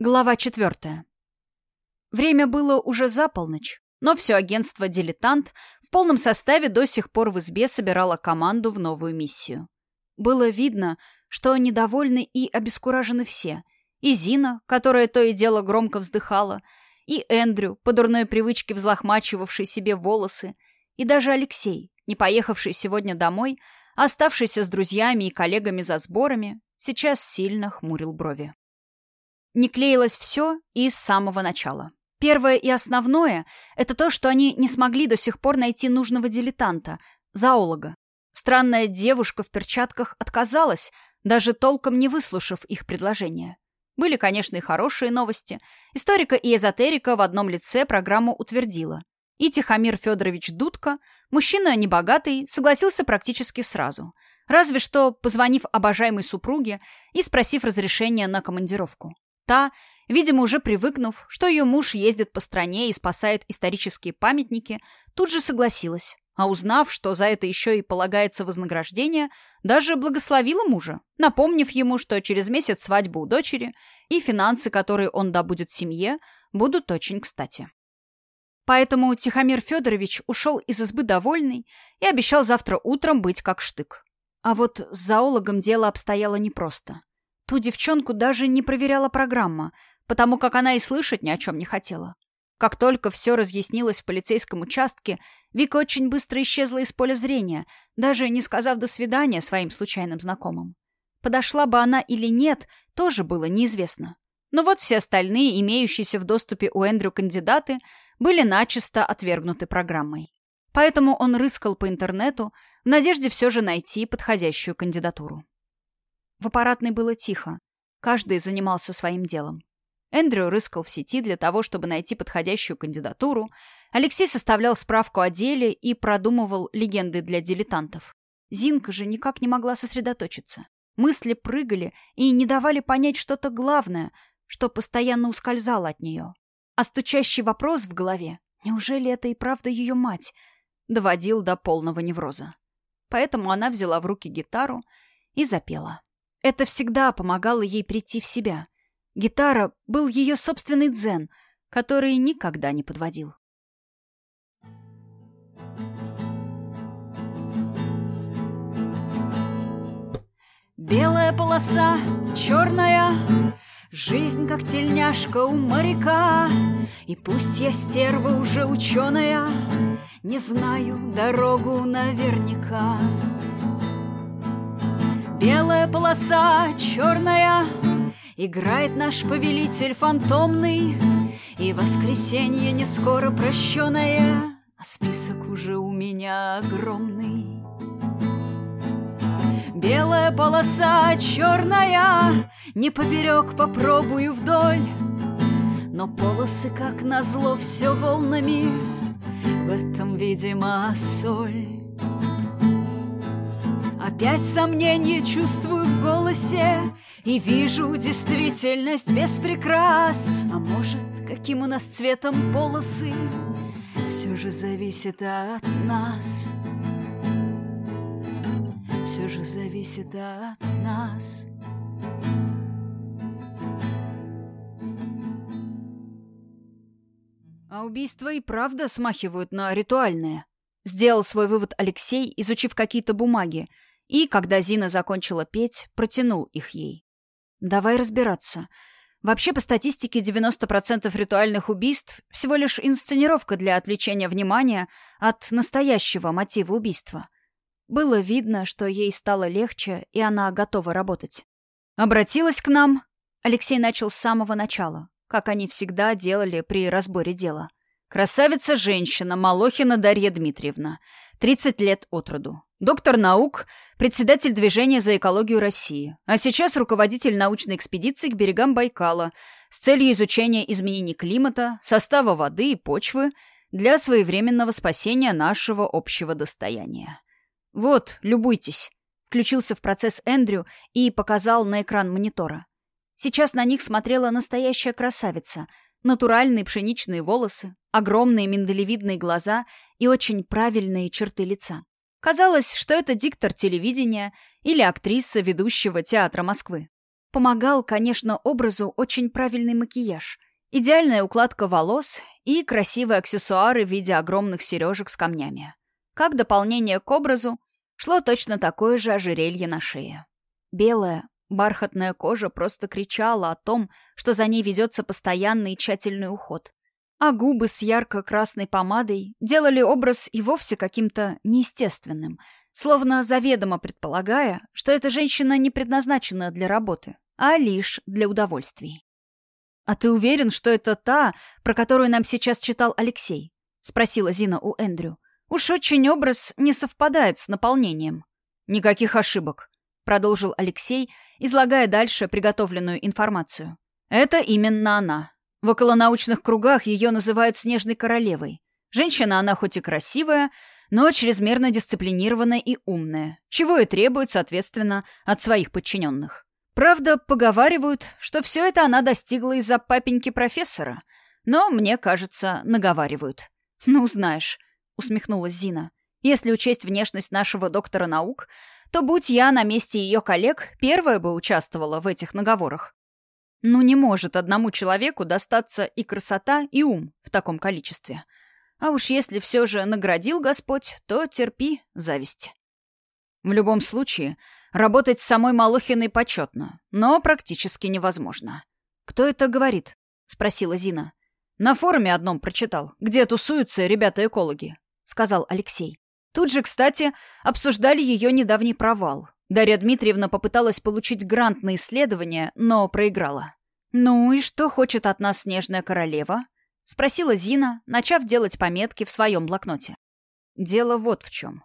Глава четвертая. Время было уже за полночь, но все агентство «Дилетант» в полном составе до сих пор в избе собирало команду в новую миссию. Было видно, что недовольны и обескуражены все. И Зина, которая то и дело громко вздыхала, и Эндрю, по дурной привычке взлохмачивавший себе волосы, и даже Алексей, не поехавший сегодня домой, оставшийся с друзьями и коллегами за сборами, сейчас сильно хмурил брови. Не клеилось все и с самого начала. Первое и основное — это то, что они не смогли до сих пор найти нужного дилетанта, зоолога. Странная девушка в перчатках отказалась, даже толком не выслушав их предложение. Были, конечно, и хорошие новости. Историка и эзотерика в одном лице программу утвердила. И Тихомир Федорович Дудко, мужчина небогатый, согласился практически сразу. Разве что позвонив обожаемой супруге и спросив разрешения на командировку. Та, видимо, уже привыкнув, что ее муж ездит по стране и спасает исторические памятники, тут же согласилась. А узнав, что за это еще и полагается вознаграждение, даже благословила мужа, напомнив ему, что через месяц свадьба у дочери и финансы, которые он добудет семье, будут очень кстати. Поэтому Тихомир Федорович ушел из избы довольный и обещал завтра утром быть как штык. А вот с зоологом дело обстояло непросто. Ту девчонку даже не проверяла программа, потому как она и слышать ни о чем не хотела. Как только все разъяснилось в полицейском участке, Вика очень быстро исчезла из поля зрения, даже не сказав «до свидания» своим случайным знакомым. Подошла бы она или нет, тоже было неизвестно. Но вот все остальные, имеющиеся в доступе у Эндрю кандидаты, были начисто отвергнуты программой. Поэтому он рыскал по интернету в надежде все же найти подходящую кандидатуру. В аппаратной было тихо. Каждый занимался своим делом. Эндрю рыскал в сети для того, чтобы найти подходящую кандидатуру. Алексей составлял справку о деле и продумывал легенды для дилетантов. Зинка же никак не могла сосредоточиться. Мысли прыгали и не давали понять что-то главное, что постоянно ускользало от нее. А стучащий вопрос в голове «Неужели это и правда ее мать?» доводил до полного невроза. Поэтому она взяла в руки гитару и запела. Это всегда помогало ей прийти в себя. Гитара был ее собственный дзен, который никогда не подводил. Белая полоса, черная, Жизнь, как тельняшка у моряка, И пусть я стерва уже ученая, Не знаю дорогу наверняка. Белая полоса, черная, Играет наш повелитель фантомный, И воскресенье не скоро прощенное, А список уже у меня огромный. Белая полоса, черная, Не поперек попробую вдоль, Но полосы, как назло, все волнами, В этом, видимо, соль. Опять сомнение чувствую в голосе И вижу действительность без прикрас. А может, каким у нас цветом полосы? Все же зависит от нас. Все же зависит от нас. А убийства и правда смахивают на ритуальные. Сделал свой вывод Алексей, изучив какие-то бумаги, и, когда Зина закончила петь, протянул их ей. «Давай разбираться. Вообще, по статистике, 90% ритуальных убийств — всего лишь инсценировка для отвлечения внимания от настоящего мотива убийства. Было видно, что ей стало легче, и она готова работать. Обратилась к нам. Алексей начал с самого начала, как они всегда делали при разборе дела. Красавица-женщина Малохина Дарья Дмитриевна, 30 лет от роду. Доктор наук, председатель движения за экологию России, а сейчас руководитель научной экспедиции к берегам Байкала с целью изучения изменений климата, состава воды и почвы для своевременного спасения нашего общего достояния. Вот, любуйтесь. Включился в процесс Эндрю и показал на экран монитора. Сейчас на них смотрела настоящая красавица. Натуральные пшеничные волосы, огромные миндалевидные глаза и очень правильные черты лица. Казалось, что это диктор телевидения или актриса ведущего театра Москвы. По помогал, конечно, образу очень правильный макияж, идеальная укладка волос и красивые аксессуары в виде огромных сережек с камнями. Как дополнение к образу шло точно такое же ожерелье на шее. Белая, бархатная кожа просто кричала о том, что за ней ведется постоянный и тщательный уход. А губы с ярко-красной помадой делали образ и вовсе каким-то неестественным — словно заведомо предполагая, что эта женщина не предназначена для работы, а лишь для удовольствий. «А ты уверен, что это та, про которую нам сейчас читал Алексей?» — спросила Зина у Эндрю. «Уж очень образ не совпадает с наполнением». «Никаких ошибок», — продолжил Алексей, излагая дальше приготовленную информацию. «Это именно она. В околонаучных кругах ее называют «снежной королевой». Женщина она хоть и красивая, но чрезмерно дисциплинированная и умная, чего и требует, соответственно, от своих подчиненных. Правда, поговаривают, что все это она достигла из-за папеньки профессора, но, мне кажется, наговаривают. «Ну, знаешь», — усмехнулась Зина, «если учесть внешность нашего доктора наук, то, будь я на месте ее коллег, первая бы участвовала в этих наговорах. Ну, не может одному человеку достаться и красота, и ум в таком количестве». А уж если все же наградил Господь, то терпи зависть. В любом случае, работать с самой Малохиной почетно, но практически невозможно. «Кто это говорит?» — спросила Зина. «На форуме одном прочитал, где тусуются ребята-экологи», — сказал Алексей. Тут же, кстати, обсуждали ее недавний провал. Дарья Дмитриевна попыталась получить грант на исследование, но проиграла. «Ну и что хочет от нас снежная королева?» — спросила Зина, начав делать пометки в своем блокноте. Дело вот в чем.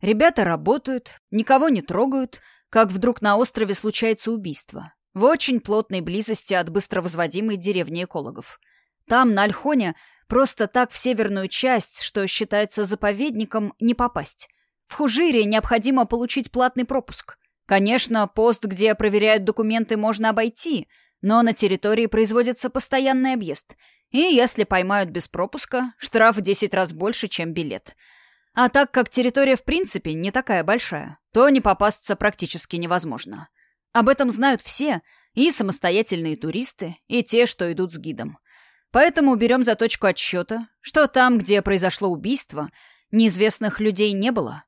Ребята работают, никого не трогают, как вдруг на острове случается убийство. В очень плотной близости от быстро возводимой деревни экологов. Там, на Альхоне, просто так в северную часть, что считается заповедником, не попасть. В Хужире необходимо получить платный пропуск. Конечно, пост, где проверяют документы, можно обойти, но на территории производится постоянный объезд — и если поймают без пропуска, штраф в 10 раз больше, чем билет. А так как территория в принципе не такая большая, то не попасться практически невозможно. Об этом знают все, и самостоятельные туристы, и те, что идут с гидом. Поэтому берем за точку отсчета, что там, где произошло убийство, неизвестных людей не было.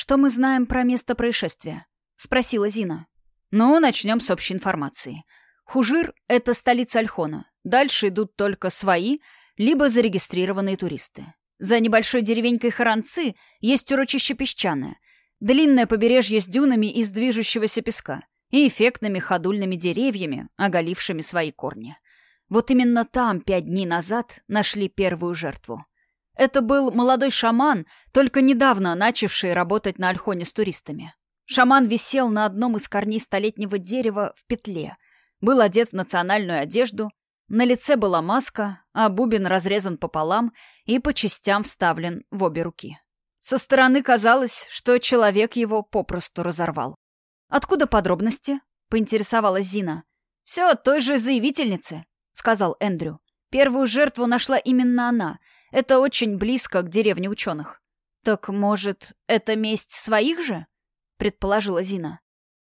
«Что мы знаем про место происшествия?» — спросила Зина. «Ну, начнем с общей информации. Хужир — это столица Альхона, Дальше идут только свои, либо зарегистрированные туристы. За небольшой деревенькой Харанцы есть урочище песчаное, длинное побережье с дюнами из движущегося песка и эффектными ходульными деревьями, оголившими свои корни. Вот именно там пять дней назад нашли первую жертву. Это был молодой шаман, только недавно начавший работать на Альхоне с туристами. Шаман висел на одном из корней столетнего дерева в петле, был одет в национальную одежду на лице была маска, а бубен разрезан пополам и по частям вставлен в обе руки. Со стороны казалось, что человек его попросту разорвал. «Откуда подробности?» — поинтересовалась Зина. «Все от той же заявительницы», — сказал Эндрю. «Первую жертву нашла именно она. Это очень близко к деревне ученых». «Так, может, это месть своих же?» — предположила Зина.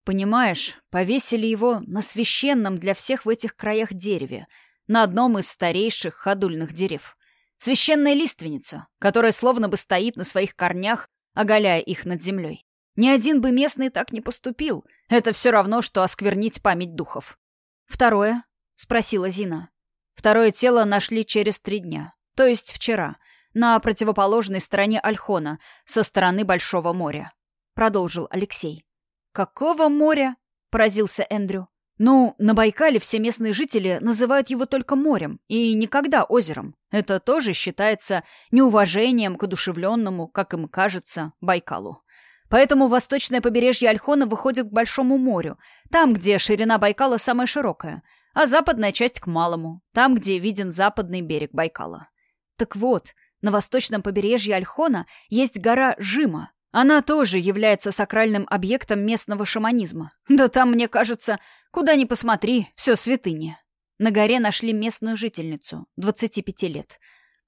«Понимаешь, повесили его на священном для всех в этих краях дереве — на одном из старейших ходульных дерев. Священная лиственница, которая словно бы стоит на своих корнях, оголяя их над землей. Ни один бы местный так не поступил. Это все равно, что осквернить память духов. «Второе?» — спросила Зина. Второе тело нашли через три дня, то есть вчера, на противоположной стороне Альхона, со стороны Большого моря. Продолжил Алексей. «Какого моря?» — поразился Эндрю. Ну, на Байкале все местные жители называют его только морем и никогда озером. Это тоже считается неуважением к одушевленному, как им кажется, Байкалу. Поэтому восточное побережье Альхона выходит к Большому морю, там, где ширина Байкала самая широкая, а западная часть к Малому, там, где виден западный берег Байкала. Так вот, на восточном побережье Альхона есть гора Жима, она тоже является сакральным объектом местного шаманизма. Да там, мне кажется, куда ни посмотри, все святыня. На горе нашли местную жительницу, 25 лет.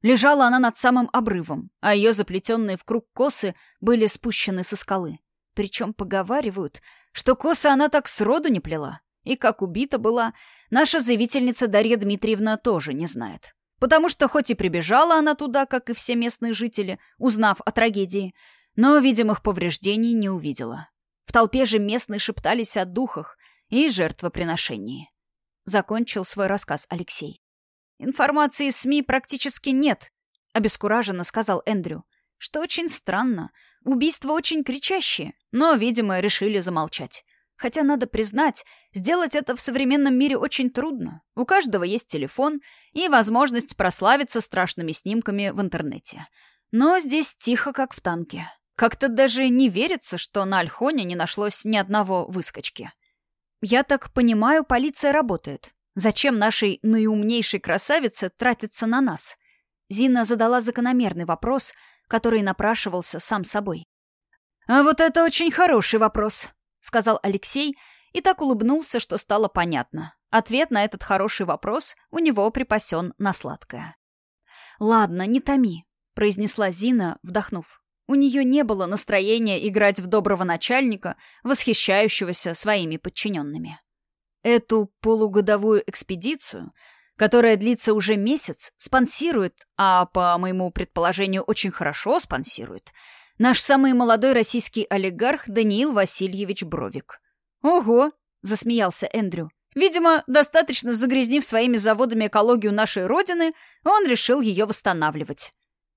Лежала она над самым обрывом, а ее заплетенные в круг косы были спущены со скалы. Причем поговаривают, что косы она так сроду не плела. И как убита была, наша заявительница Дарья Дмитриевна тоже не знает. Потому что хоть и прибежала она туда, как и все местные жители, узнав о трагедии, но видимых повреждений не увидела. В толпе же местные шептались о духах и жертвоприношении. Закончил свой рассказ Алексей. «Информации из СМИ практически нет», — обескураженно сказал Эндрю. «Что очень странно. Убийства очень кричащие, но, видимо, решили замолчать. Хотя, надо признать, сделать это в современном мире очень трудно. У каждого есть телефон и возможность прославиться страшными снимками в интернете. Но здесь тихо, как в танке. Как-то даже не верится, что на Альхоне не нашлось ни одного выскочки. Я так понимаю, полиция работает. Зачем нашей наиумнейшей красавице тратиться на нас? Зина задала закономерный вопрос, который напрашивался сам собой. «А вот это очень хороший вопрос», — сказал Алексей и так улыбнулся, что стало понятно. Ответ на этот хороший вопрос у него припасен на сладкое. «Ладно, не томи», — произнесла Зина, вдохнув. У нее не было настроения играть в доброго начальника, восхищающегося своими подчиненными. Эту полугодовую экспедицию, которая длится уже месяц, спонсирует, а, по моему предположению, очень хорошо спонсирует, наш самый молодой российский олигарх Даниил Васильевич Бровик. «Ого!» — засмеялся Эндрю. Видимо, достаточно загрязнив своими заводами экологию нашей Родины, он решил ее восстанавливать.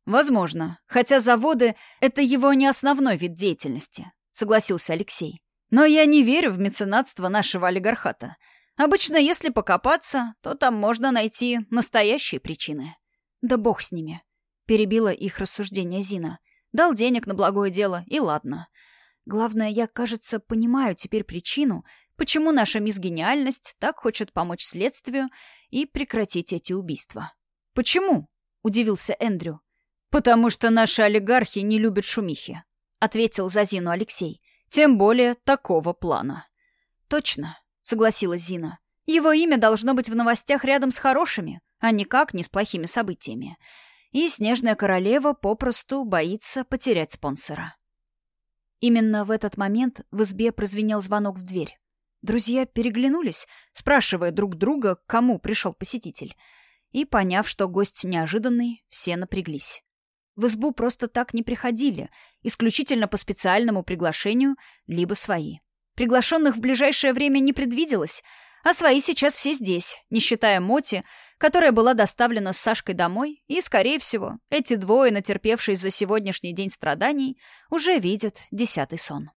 Возможно. Хотя заводы — это его не основной вид деятельности, согласился Алексей. Но я не верю в меценатство нашего олигархата. Обычно, если покопаться, то там можно найти настоящие причины. Да бог с ними. Перебила их рассуждение Зина. Дал денег на благое дело, и ладно. Главное, я, кажется, понимаю теперь причину, почему наша мисс Гениальность так хочет помочь следствию и прекратить эти убийства. «Почему?» — удивился Эндрю. «Потому что наши олигархи не любят шумихи», — ответил за Зину Алексей. «Тем более такого плана». «Точно», — согласилась Зина. «Его имя должно быть в новостях рядом с хорошими, а никак не с плохими событиями. И Снежная Королева попросту боится потерять спонсора». Именно в этот момент в избе прозвенел звонок в дверь. Друзья переглянулись, спрашивая друг друга, к кому пришел посетитель. И, поняв, что гость неожиданный, все напряглись. В избу просто так не приходили, исключительно по специальному приглашению, либо свои. Приглашенных в ближайшее время не предвиделось, а свои сейчас все здесь, не считая Моти, которая была доставлена с Сашкой домой, и, скорее всего, эти двое, натерпевшие за сегодняшний день страданий, уже видят десятый сон.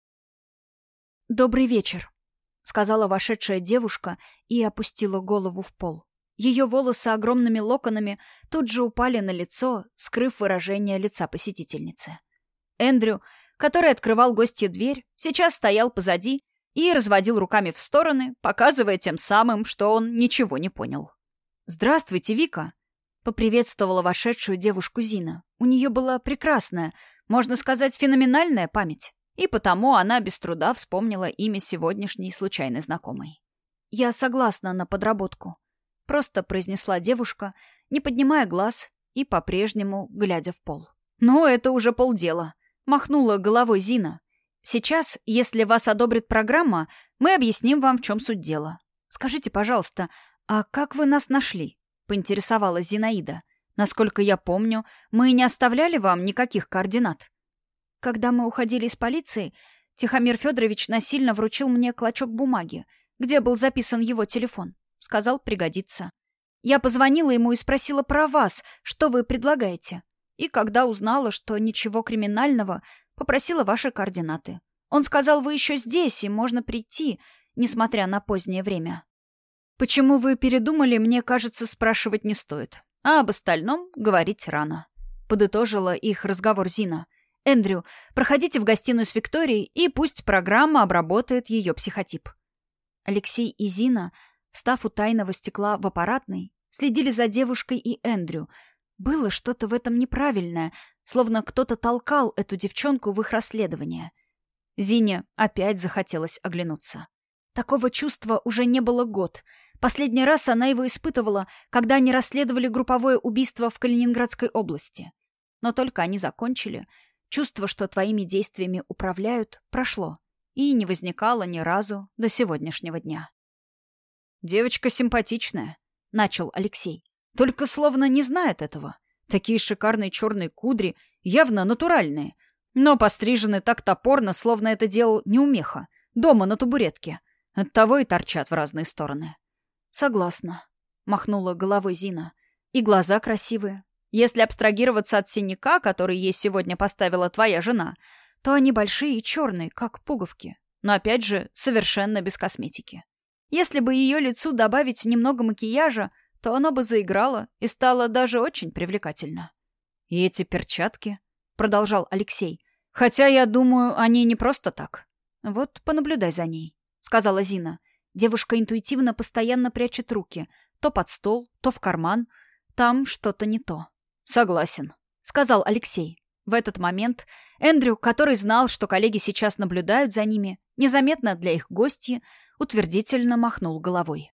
«Добрый вечер», — сказала вошедшая девушка и опустила голову в пол. Ее волосы огромными локонами тут же упали на лицо, скрыв выражение лица посетительницы. Эндрю, который открывал гостье дверь, сейчас стоял позади и разводил руками в стороны, показывая тем самым, что он ничего не понял. «Здравствуйте, Вика!» — поприветствовала вошедшую девушку Зина. У нее была прекрасная, можно сказать, феноменальная память, и потому она без труда вспомнила имя сегодняшней случайной знакомой. «Я согласна на подработку», — просто произнесла девушка, не поднимая глаз и по-прежнему глядя в пол. «Ну, это уже полдела», — махнула головой Зина. «Сейчас, если вас одобрит программа, мы объясним вам, в чем суть дела. Скажите, пожалуйста, «А как вы нас нашли?» — поинтересовалась Зинаида. «Насколько я помню, мы не оставляли вам никаких координат». Когда мы уходили из полиции, Тихомир Федорович насильно вручил мне клочок бумаги, где был записан его телефон. Сказал, пригодится. Я позвонила ему и спросила про вас, что вы предлагаете. И когда узнала, что ничего криминального, попросила ваши координаты. Он сказал, вы еще здесь, и можно прийти, несмотря на позднее время. Почему вы передумали, мне кажется, спрашивать не стоит. А об остальном говорить рано. Подытожила их разговор Зина. Эндрю, проходите в гостиную с Викторией, и пусть программа обработает ее психотип. Алексей и Зина, встав у тайного стекла в аппаратной, следили за девушкой и Эндрю. Было что-то в этом неправильное, словно кто-то толкал эту девчонку в их расследование. Зине опять захотелось оглянуться. Такого чувства уже не было год — Последний раз она его испытывала, когда они расследовали групповое убийство в Калининградской области. Но только они закончили, чувство, что твоими действиями управляют, прошло и не возникало ни разу до сегодняшнего дня. девочка симпатичная», — начал Алексей. «Только словно не знает этого. Такие шикарные черные кудри, явно натуральные, но пострижены так топорно, словно это делал неумеха, дома на табуретке. Оттого и торчат в разные стороны». «Согласна», — махнула головой Зина. «И глаза красивые. Если абстрагироваться от синяка, который ей сегодня поставила твоя жена, то они большие и черные, как пуговки. Но опять же, совершенно без косметики. Если бы ее лицу добавить немного макияжа, то оно бы заиграло и стало даже очень привлекательно. «И эти перчатки?» — продолжал Алексей. «Хотя, я думаю, они не просто так». «Вот понаблюдай за ней», — сказала Зина. Девушка интуитивно постоянно прячет руки. То под стол, то в карман. Там что-то не то. «Согласен», — сказал Алексей. В этот момент Эндрю, который знал, что коллеги сейчас наблюдают за ними, незаметно для их гостей, утвердительно махнул головой.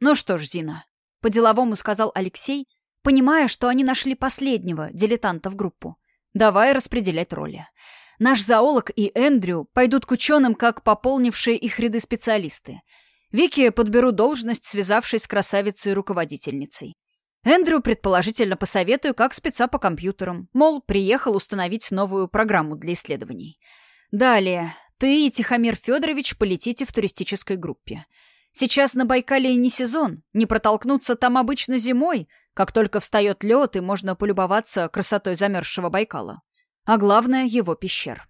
«Ну что ж, Зина», — по-деловому сказал Алексей, понимая, что они нашли последнего дилетанта в группу. «Давай распределять роли. Наш зоолог и Эндрю пойдут к ученым, как пополнившие их ряды специалисты. Вики подберу должность, связавшись с красавицей-руководительницей. Эндрю предположительно посоветую как спеца по компьютерам. Мол, приехал установить новую программу для исследований. Далее. Ты и Тихомир Федорович полетите в туристической группе. Сейчас на Байкале не сезон. Не протолкнуться там обычно зимой, как только встает лед и можно полюбоваться красотой замерзшего Байкала. А главное — его пещер.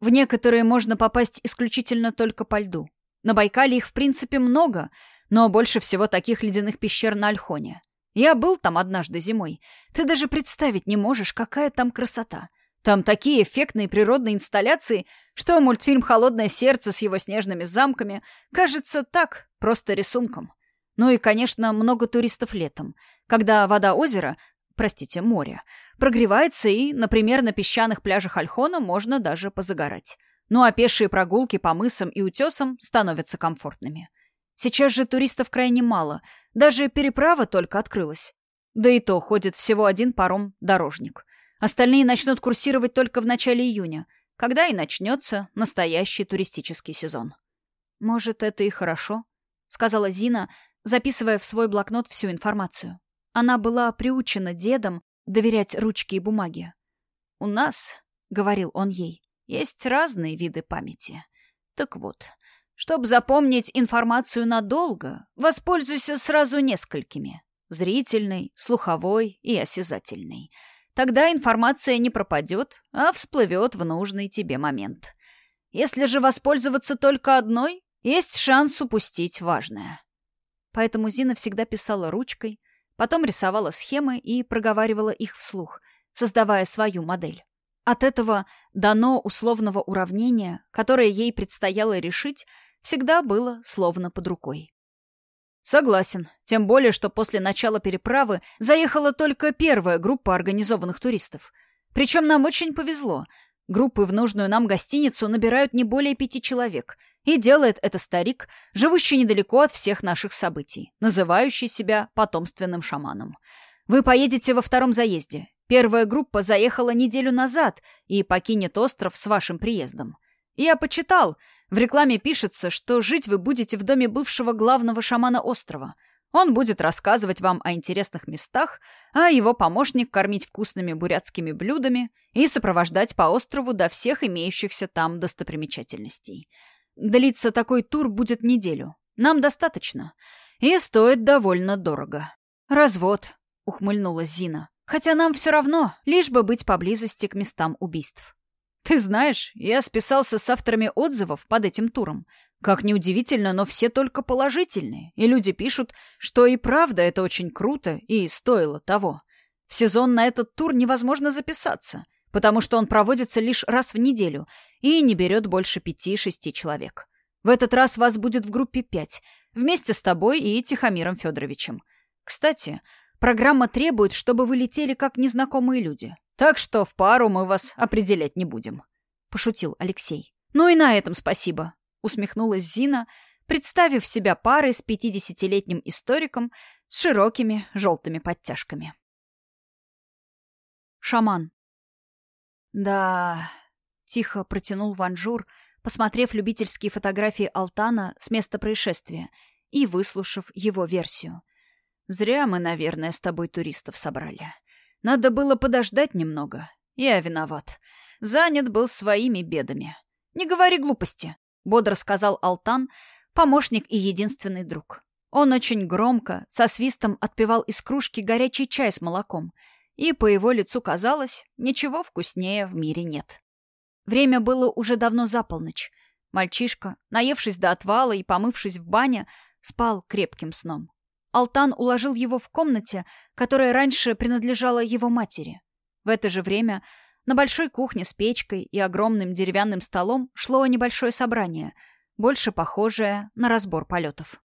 В некоторые можно попасть исключительно только по льду. На Байкале их в принципе много, но больше всего таких ледяных пещер на Альхоне. Я был там однажды зимой. Ты даже представить не можешь, какая там красота. Там такие эффектные природные инсталляции, что мультфильм «Холодное сердце» с его снежными замками кажется так, просто рисунком. Ну и, конечно, много туристов летом, когда вода озера, простите, моря, прогревается и, например, на песчаных пляжах Альхона можно даже позагорать. Ну а пешие прогулки по мысам и утесам становятся комфортными. Сейчас же туристов крайне мало — даже переправа только открылась. Да и то ходит всего один паром-дорожник. Остальные начнут курсировать только в начале июня, когда и начнется настоящий туристический сезон. «Может, это и хорошо», — сказала Зина, записывая в свой блокнот всю информацию. Она была приучена дедом доверять ручке и бумаге. «У нас», — говорил он ей, — «есть разные виды памяти. Так вот, чтобы запомнить информацию надолго, воспользуйся сразу несколькими. Зрительной, слуховой и осязательной. Тогда информация не пропадет, а всплывет в нужный тебе момент. Если же воспользоваться только одной, есть шанс упустить важное. Поэтому Зина всегда писала ручкой, потом рисовала схемы и проговаривала их вслух, создавая свою модель. От этого дано условного уравнения, которое ей предстояло решить, всегда было словно под рукой. Согласен, тем более, что после начала переправы заехала только первая группа организованных туристов. Причем нам очень повезло. Группы в нужную нам гостиницу набирают не более пяти человек. И делает это старик, живущий недалеко от всех наших событий, называющий себя потомственным шаманом. Вы поедете во втором заезде. Первая группа заехала неделю назад и покинет остров с вашим приездом. Я почитал, в рекламе пишется, что жить вы будете в доме бывшего главного шамана острова. Он будет рассказывать вам о интересных местах, а его помощник кормить вкусными бурятскими блюдами и сопровождать по острову до всех имеющихся там достопримечательностей. Длиться такой тур будет неделю. Нам достаточно. И стоит довольно дорого. «Развод», — ухмыльнулась Зина. «Хотя нам все равно, лишь бы быть поблизости к местам убийств». Ты знаешь, я списался с авторами отзывов под этим туром. Как неудивительно, но все только положительные, и люди пишут, что и правда это очень круто и стоило того. В сезон на этот тур невозможно записаться, потому что он проводится лишь раз в неделю и не берет больше пяти-шести человек. В этот раз вас будет в группе пять, вместе с тобой и Тихомиром Федоровичем. Кстати, программа требует, чтобы вы летели как незнакомые люди. Так что в пару мы вас определять не будем», — пошутил Алексей. «Ну и на этом спасибо», — усмехнулась Зина, представив себя парой с пятидесятилетним историком с широкими желтыми подтяжками. Шаман. «Да...» — тихо протянул Ванжур, посмотрев любительские фотографии Алтана с места происшествия и выслушав его версию. «Зря мы, наверное, с тобой туристов собрали. Надо было подождать немного. Я виноват. Занят был своими бедами. Не говори глупости», — бодро сказал Алтан, помощник и единственный друг. Он очень громко, со свистом отпивал из кружки горячий чай с молоком, и по его лицу казалось, ничего вкуснее в мире нет. Время было уже давно за полночь. Мальчишка, наевшись до отвала и помывшись в бане, спал крепким сном. Алтан уложил его в комнате, которая раньше принадлежала его матери. В это же время на большой кухне с печкой и огромным деревянным столом шло небольшое собрание, больше похожее на разбор полетов.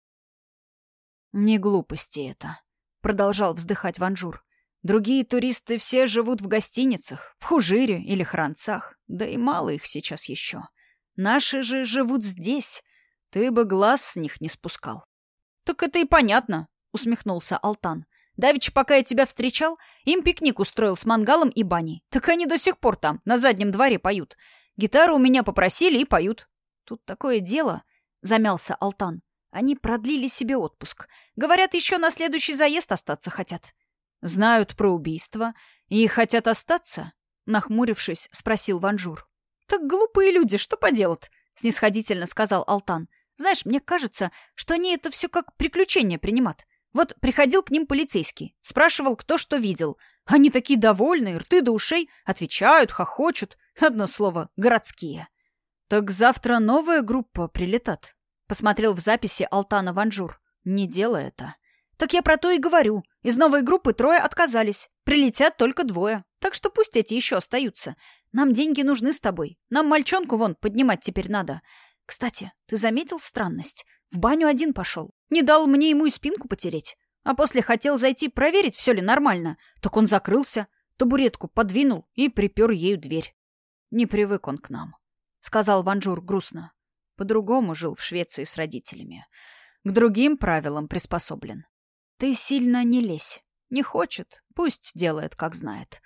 «Не глупости это», — продолжал вздыхать Ванжур. «Другие туристы все живут в гостиницах, в Хужире или Хранцах, да и мало их сейчас еще. Наши же живут здесь. Ты бы глаз с них не спускал». «Так это и понятно», — усмехнулся Алтан. «Давич, пока я тебя встречал, им пикник устроил с мангалом и баней. Так они до сих пор там, на заднем дворе поют. Гитару у меня попросили и поют». «Тут такое дело», — замялся Алтан. Они продлили себе отпуск. Говорят, еще на следующий заезд остаться хотят. Знают про убийство и хотят остаться? Нахмурившись, спросил Ванжур. Так глупые люди, что поделать? Снисходительно сказал Алтан. Знаешь, мне кажется, что они это все как приключение принимают. Вот приходил к ним полицейский, спрашивал, кто что видел. Они такие довольные, рты до ушей, отвечают, хохочут. Одно слово — городские. Так завтра новая группа прилетает, Посмотрел в записи Алтана Ванжур. Не дело это. Так я про то и говорю. Из новой группы трое отказались. Прилетят только двое. Так что пусть эти еще остаются. Нам деньги нужны с тобой. Нам мальчонку вон поднимать теперь надо. Кстати, ты заметил странность? В баню один пошел. Не дал мне ему и спинку потереть. А после хотел зайти проверить, все ли нормально. Так он закрылся, табуретку подвинул и припер ею дверь. Не привык он к нам, — сказал Ванжур грустно. По-другому жил в Швеции с родителями. К другим правилам приспособлен. Ты сильно не лезь. Не хочет, пусть делает, как знает.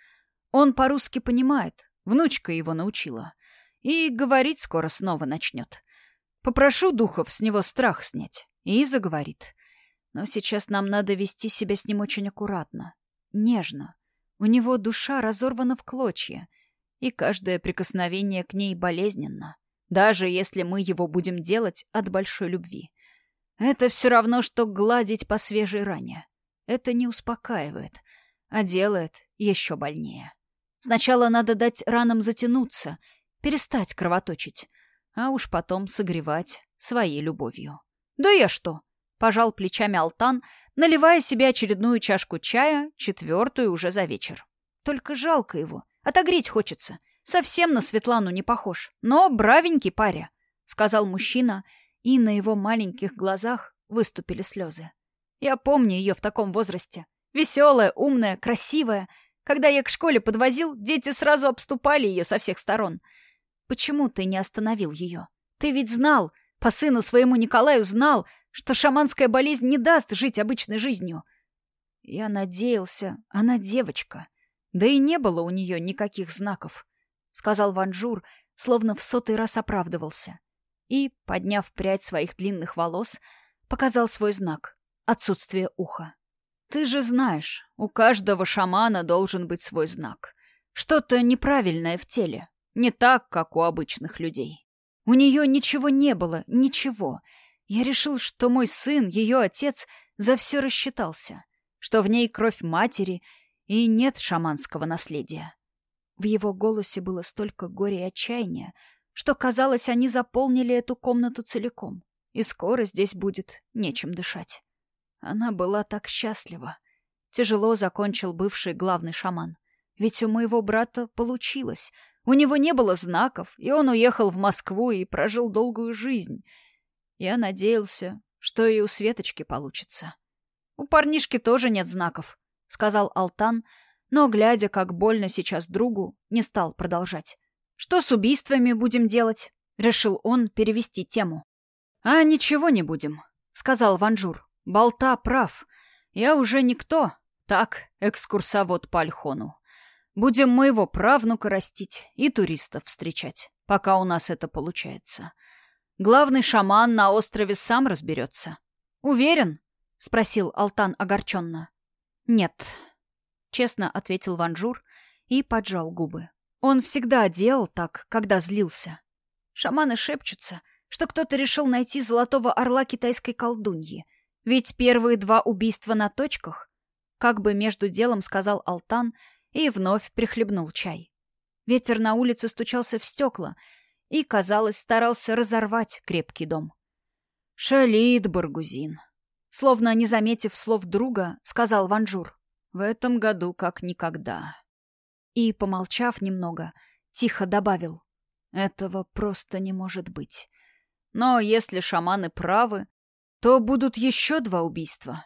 Он по-русски понимает, внучка его научила. И говорить скоро снова начнет. Попрошу духов с него страх снять. И заговорит. Но сейчас нам надо вести себя с ним очень аккуратно. Нежно. У него душа разорвана в клочья, и каждое прикосновение к ней болезненно даже если мы его будем делать от большой любви. Это все равно, что гладить по свежей ране. Это не успокаивает, а делает еще больнее. Сначала надо дать ранам затянуться, перестать кровоточить, а уж потом согревать своей любовью. «Да я что?» — пожал плечами Алтан, наливая себе очередную чашку чая, четвертую уже за вечер. «Только жалко его. Отогреть хочется. Совсем на Светлану не похож, но бравенький паря, — сказал мужчина, и на его маленьких глазах выступили слезы. Я помню ее в таком возрасте. Веселая, умная, красивая. Когда я к школе подвозил, дети сразу обступали ее со всех сторон. Почему ты не остановил ее? Ты ведь знал, по сыну своему Николаю знал, что шаманская болезнь не даст жить обычной жизнью. Я надеялся, она девочка. Да и не было у нее никаких знаков сказал Ванжур, словно в сотый раз оправдывался. И, подняв прядь своих длинных волос, показал свой знак — отсутствие уха. «Ты же знаешь, у каждого шамана должен быть свой знак. Что-то неправильное в теле, не так, как у обычных людей. У нее ничего не было, ничего. Я решил, что мой сын, ее отец, за все рассчитался, что в ней кровь матери и нет шаманского наследия. В его голосе было столько горя и отчаяния, что, казалось, они заполнили эту комнату целиком, и скоро здесь будет нечем дышать. Она была так счастлива. Тяжело закончил бывший главный шаман. Ведь у моего брата получилось. У него не было знаков, и он уехал в Москву и прожил долгую жизнь. Я надеялся, что и у Светочки получится. «У парнишки тоже нет знаков», — сказал Алтан, — но, глядя, как больно сейчас другу, не стал продолжать. «Что с убийствами будем делать?» — решил он перевести тему. «А ничего не будем», — сказал Ванжур. «Болта прав. Я уже никто. Так, экскурсовод по Альхону. Будем моего правнука растить и туристов встречать, пока у нас это получается. Главный шаман на острове сам разберется». «Уверен?» — спросил Алтан огорченно. «Нет», — честно ответил Ванжур и поджал губы. Он всегда делал так, когда злился. Шаманы шепчутся, что кто-то решил найти золотого орла китайской колдуньи. Ведь первые два убийства на точках, как бы между делом сказал Алтан и вновь прихлебнул чай. Ветер на улице стучался в стекла и, казалось, старался разорвать крепкий дом. «Шалит, Баргузин!» Словно не заметив слов друга, сказал Ванжур. «В этом году как никогда». И, помолчав немного, тихо добавил. «Этого просто не может быть. Но если шаманы правы, то будут еще два убийства».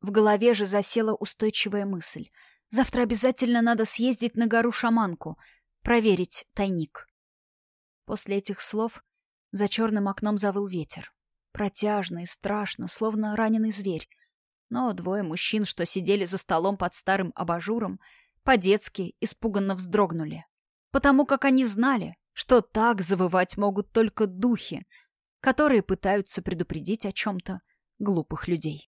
В голове же засела устойчивая мысль. Завтра обязательно надо съездить на гору Шаманку, проверить тайник. После этих слов за черным окном завыл ветер. Протяжно и страшно, словно раненый зверь. Но двое мужчин, что сидели за столом под старым абажуром, по-детски испуганно вздрогнули. Потому как они знали, что так завывать могут только духи, которые пытаются предупредить о чем-то глупых людей.